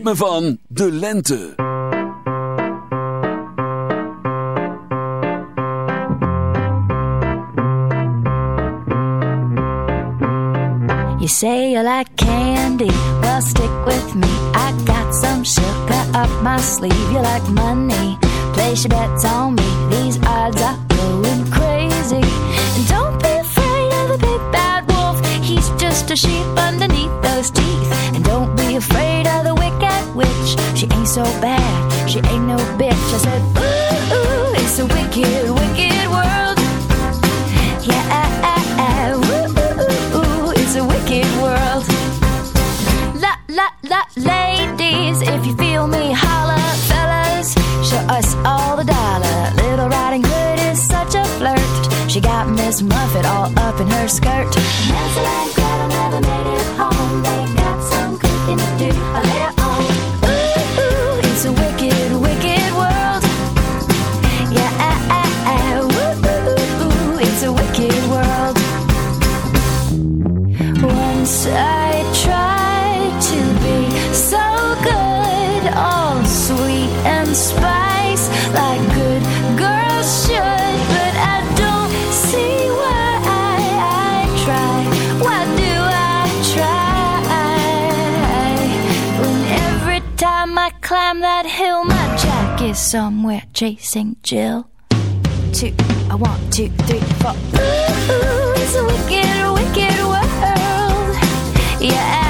ritme van de lente. You say you like candy, well stick with me. I got some sugar up my sleeve. You like money, place your bets on me. These are so bad, she ain't no bitch. I said, ooh, ooh it's a wicked, wicked world. Yeah, ooh, ooh, ooh, it's a wicked world. La, la, la, ladies, if you feel me, holla, fellas, show us all the dollar. Little Riding Hood is such a flirt. She got Miss Muffet all up in her skirt. Hansel good, all sweet and spice, like good girls should. But I don't see why I, I try. Why do I try? When every time I climb that hill, my jack is somewhere chasing Jill two. I want two, three, four. Ooh, it's a wicked, wicked world. Yeah,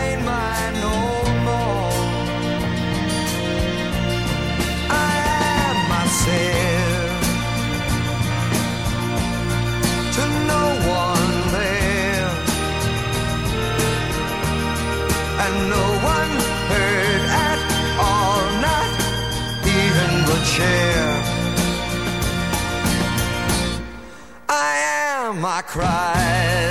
I cried.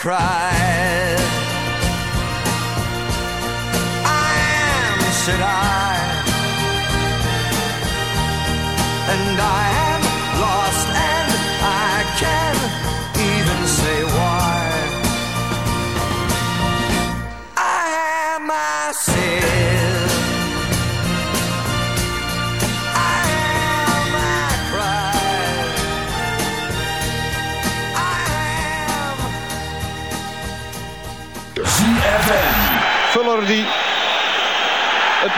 cries.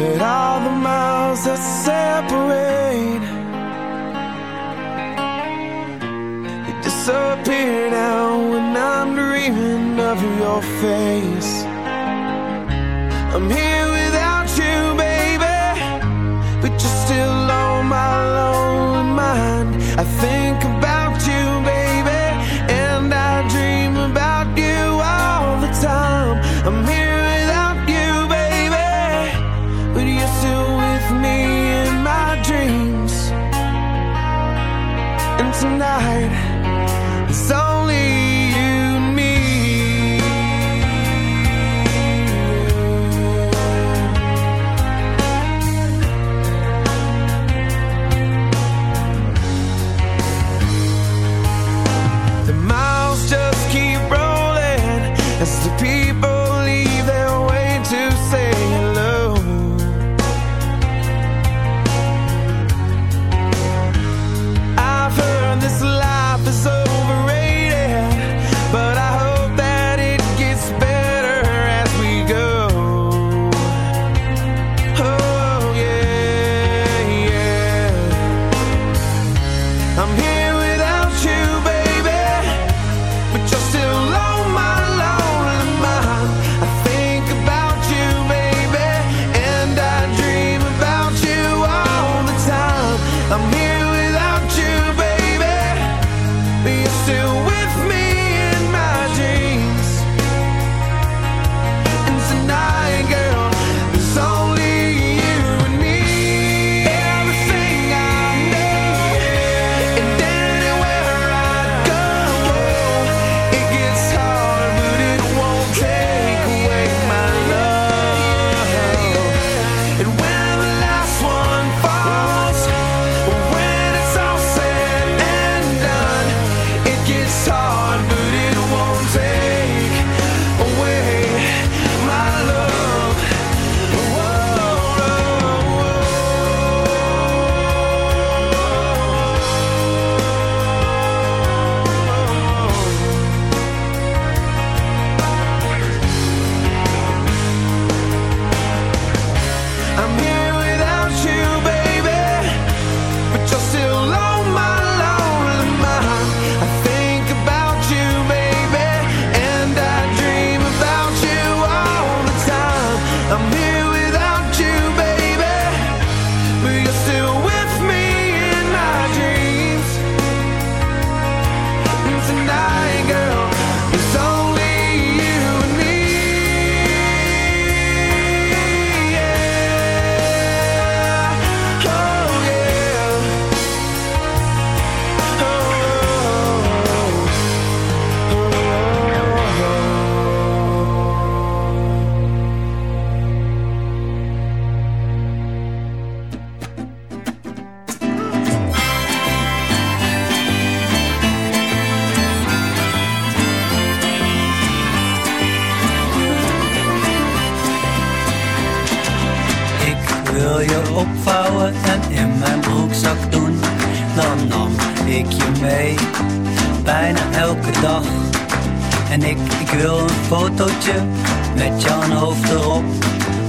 But all the miles that separate They disappear now when I'm dreaming of your face. I'm here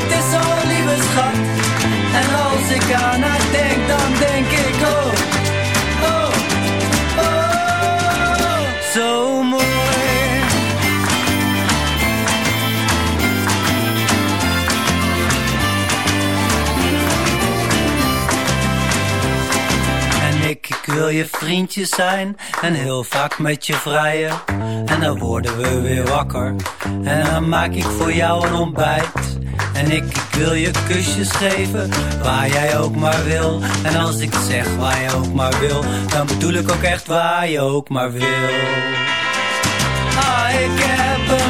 het is zo'n lieve schat. En als ik aan haar denk, dan denk ik, oh, oh, oh, zo mooi. En ik wil je vriendje zijn en heel vaak met je vrijen. En dan worden we weer wakker en dan maak ik voor jou een ontbijt. En ik, wil je kusjes geven waar jij ook maar wil. En als ik zeg waar je ook maar wil, dan bedoel ik ook echt waar je ook maar wil. Ah, ik heb een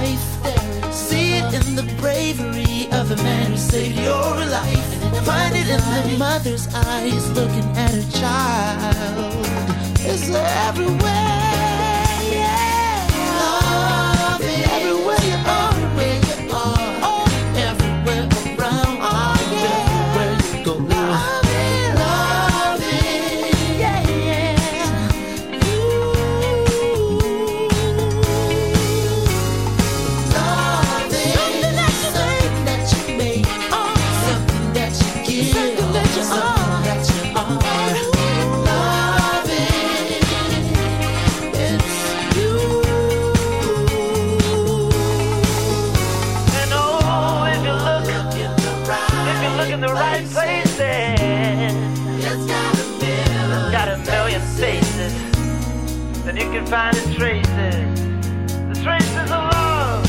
life. See it in the bravery of a man who saved your life. Find it in the mother's eyes looking at her child. It's everywhere. Yeah. Love it everywhere you are. finding traces, the traces of love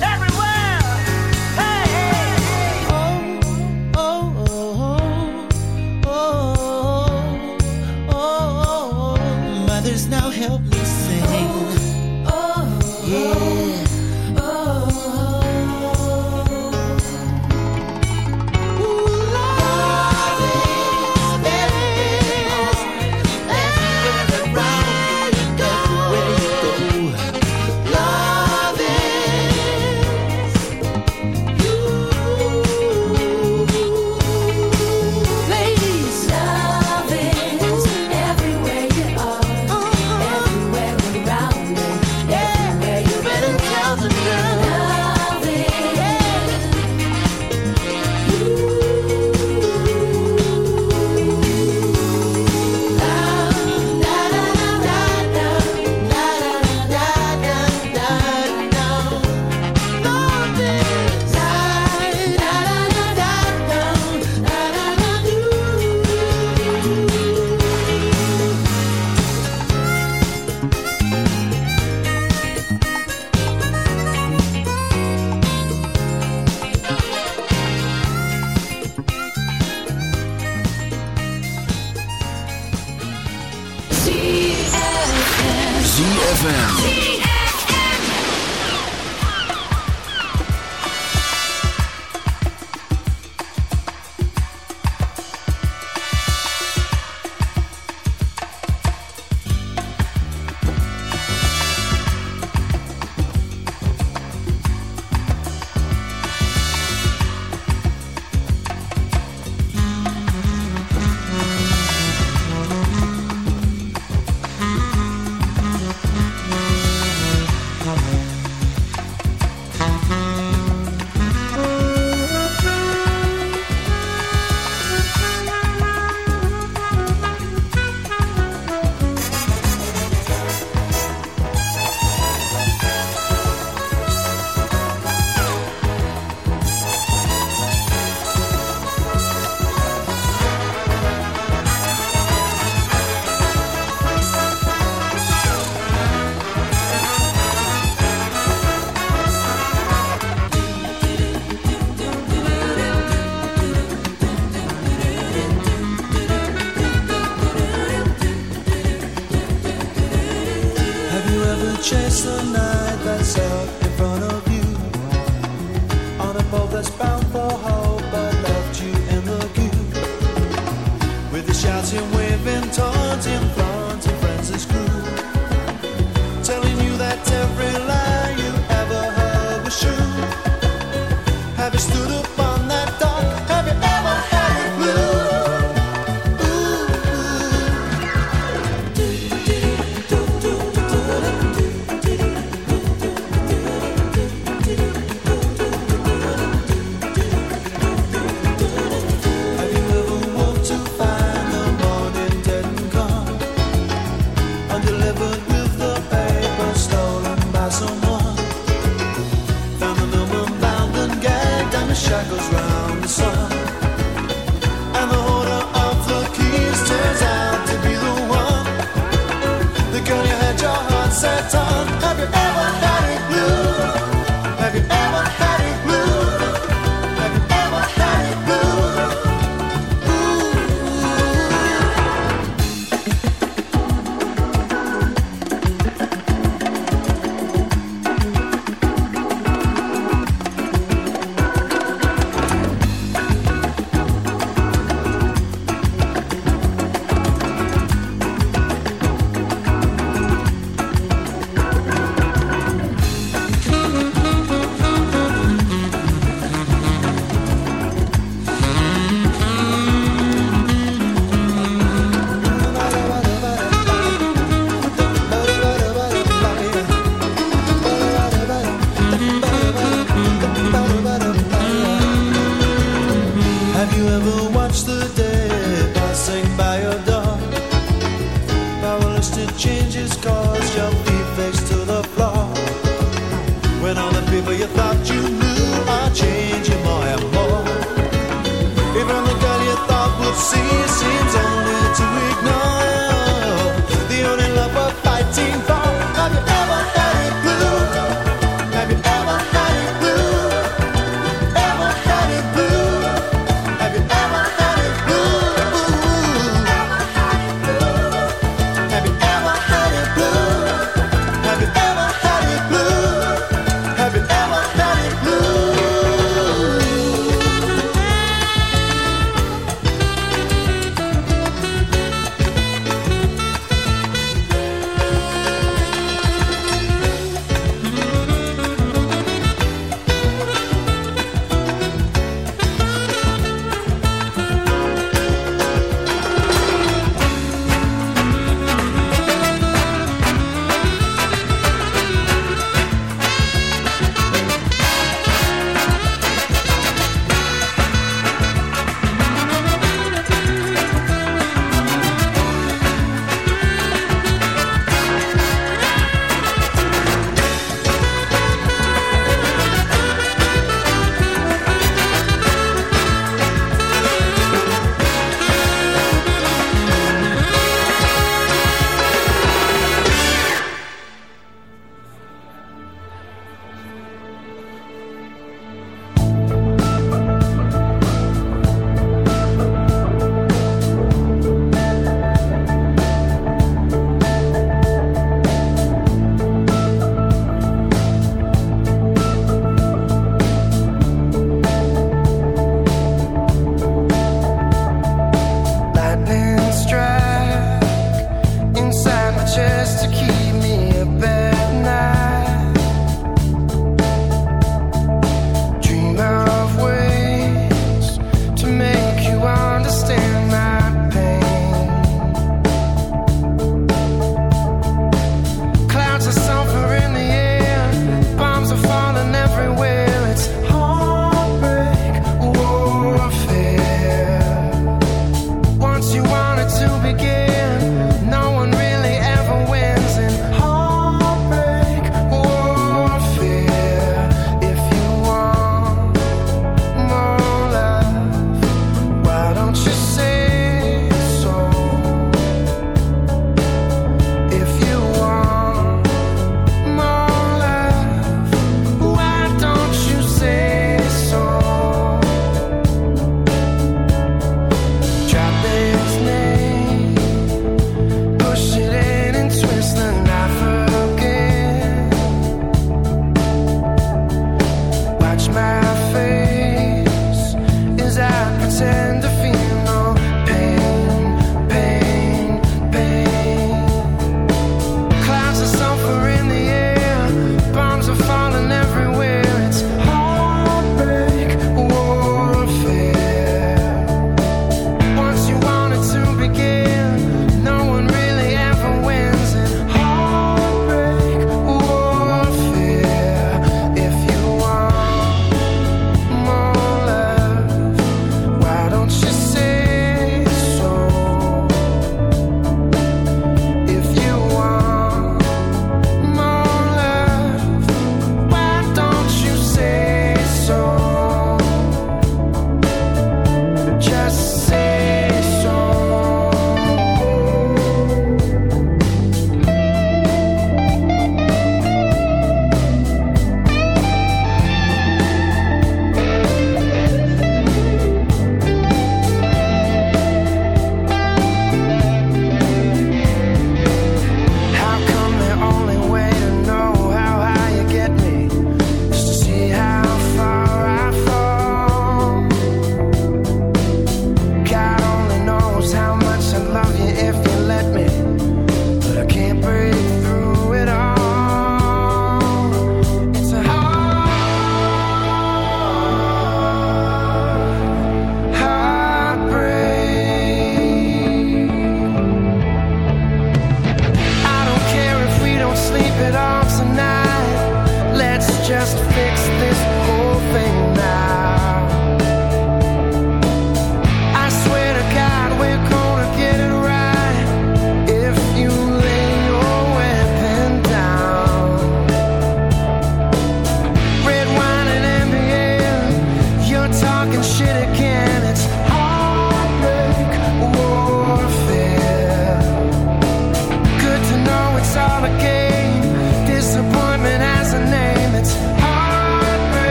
everywhere. Hey. Oh, oh, oh, oh, oh. Mothers now help me sing. Oh, oh, yeah.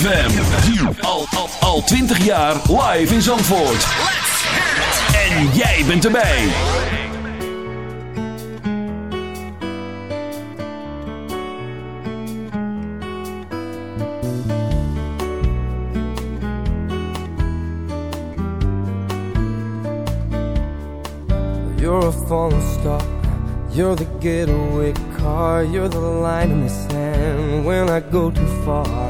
ZFM. Al, al, al 20 jaar live in Zandvoort. En jij bent erbij. You're a falling star. You're the getaway car. You're the line in the sand when I go too far.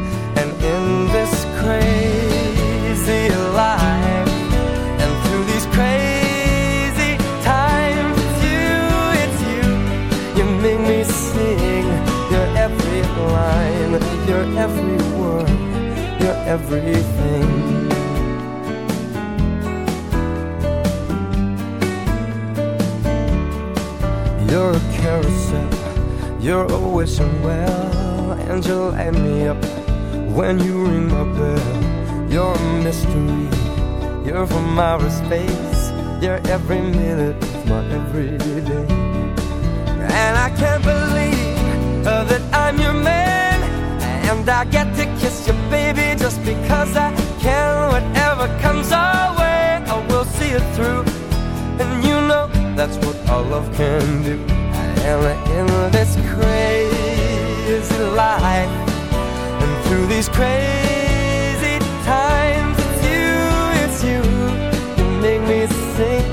Make me sing your every line, your every word, your everything. You're a carousel, you're a wishing well, and you light me up when you ring my bell. You're a mystery, you're from outer space, you're every minute of my everyday. And I can't believe uh, that I'm your man, and I get to kiss you, baby, just because I can. Whatever comes our way, I will see it through, and you know that's what our love can do. And in this crazy life, and through these crazy times, it's you, it's you. You make me sing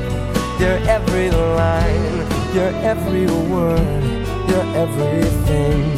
your every line, your every word, you're everything.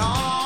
all.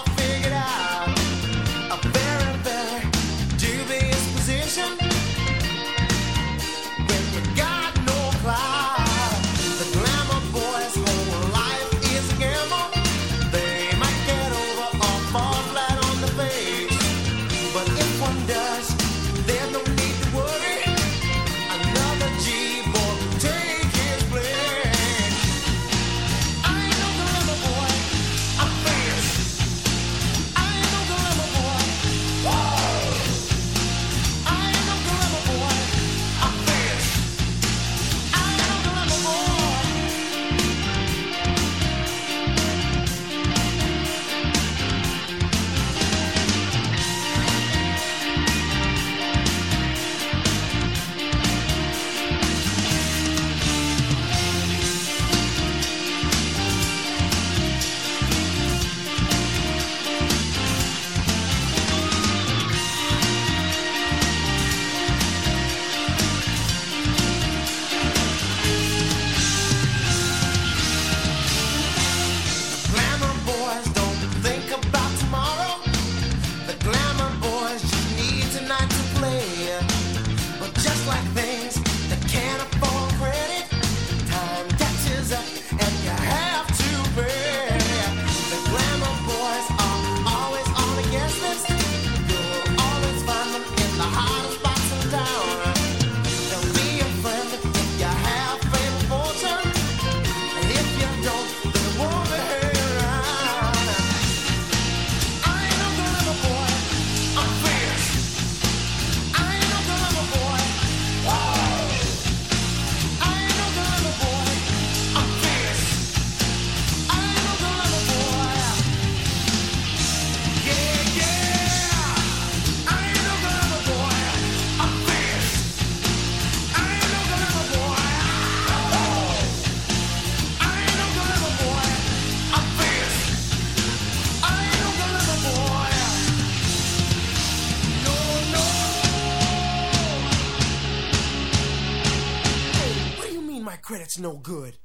Good.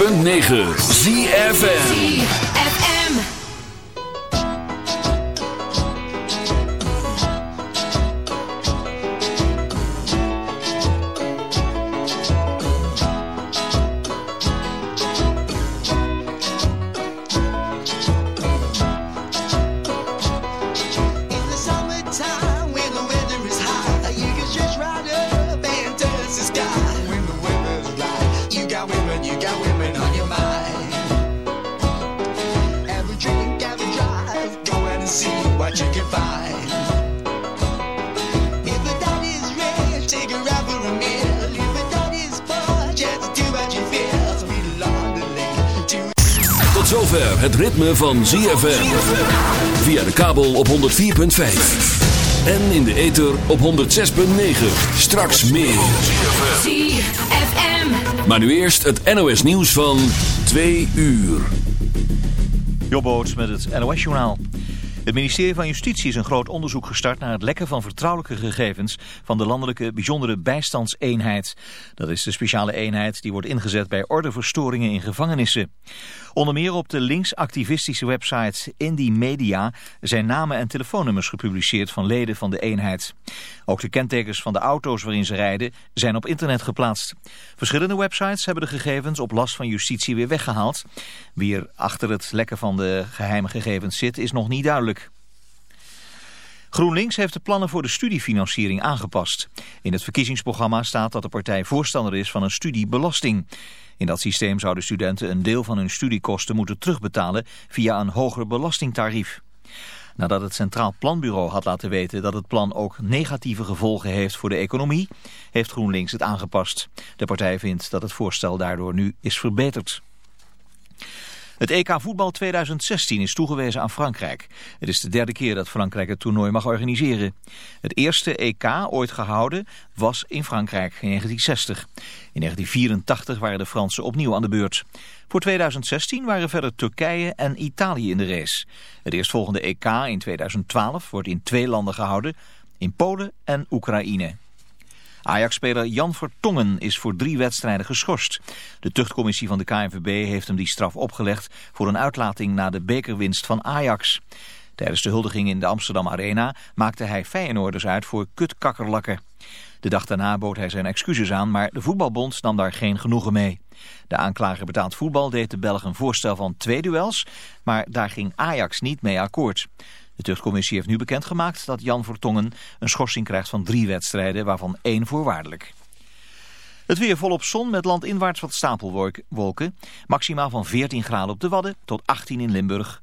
106.9 ZFN van ZFM. Via de kabel op 104.5. En in de ether op 106.9. Straks meer. ZFM. Maar nu eerst het NOS nieuws van 2 uur. Jobboots met het NOS-journaal. Het ministerie van Justitie is een groot onderzoek gestart naar het lekken van vertrouwelijke gegevens van de landelijke bijzondere bijstandseenheid. Dat is de speciale eenheid die wordt ingezet bij ordeverstoringen in gevangenissen. Onder meer op de linksactivistische website Indie Media zijn namen en telefoonnummers gepubliceerd van leden van de eenheid. Ook de kentekens van de auto's waarin ze rijden zijn op internet geplaatst. Verschillende websites hebben de gegevens op last van justitie weer weggehaald. Wie er achter het lekken van de geheime gegevens zit is nog niet duidelijk. GroenLinks heeft de plannen voor de studiefinanciering aangepast. In het verkiezingsprogramma staat dat de partij voorstander is van een studiebelasting. In dat systeem zouden studenten een deel van hun studiekosten moeten terugbetalen via een hoger belastingtarief. Nadat het Centraal Planbureau had laten weten dat het plan ook negatieve gevolgen heeft voor de economie, heeft GroenLinks het aangepast. De partij vindt dat het voorstel daardoor nu is verbeterd. Het EK voetbal 2016 is toegewezen aan Frankrijk. Het is de derde keer dat Frankrijk het toernooi mag organiseren. Het eerste EK ooit gehouden was in Frankrijk in 1960. In 1984 waren de Fransen opnieuw aan de beurt. Voor 2016 waren verder Turkije en Italië in de race. Het eerstvolgende EK in 2012 wordt in twee landen gehouden, in Polen en Oekraïne. Ajax-speler Jan Vertongen is voor drie wedstrijden geschorst. De tuchtcommissie van de KNVB heeft hem die straf opgelegd voor een uitlating na de bekerwinst van Ajax. Tijdens de huldiging in de Amsterdam Arena maakte hij Feyenoorders uit voor kutkakkerlakken. De dag daarna bood hij zijn excuses aan, maar de voetbalbond nam daar geen genoegen mee. De aanklager betaald voetbal deed de Belg een voorstel van twee duels, maar daar ging Ajax niet mee akkoord. De tuchtcommissie heeft nu bekendgemaakt dat Jan Vertongen een schorsing krijgt van drie wedstrijden, waarvan één voorwaardelijk. Het weer volop zon met landinwaarts wat stapelwolken. Maximaal van 14 graden op de Wadden tot 18 in Limburg.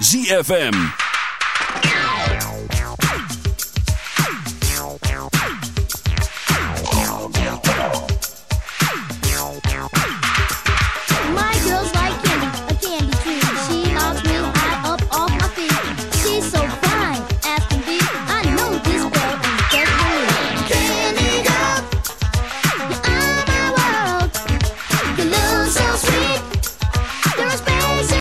ZFM.